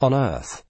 on earth.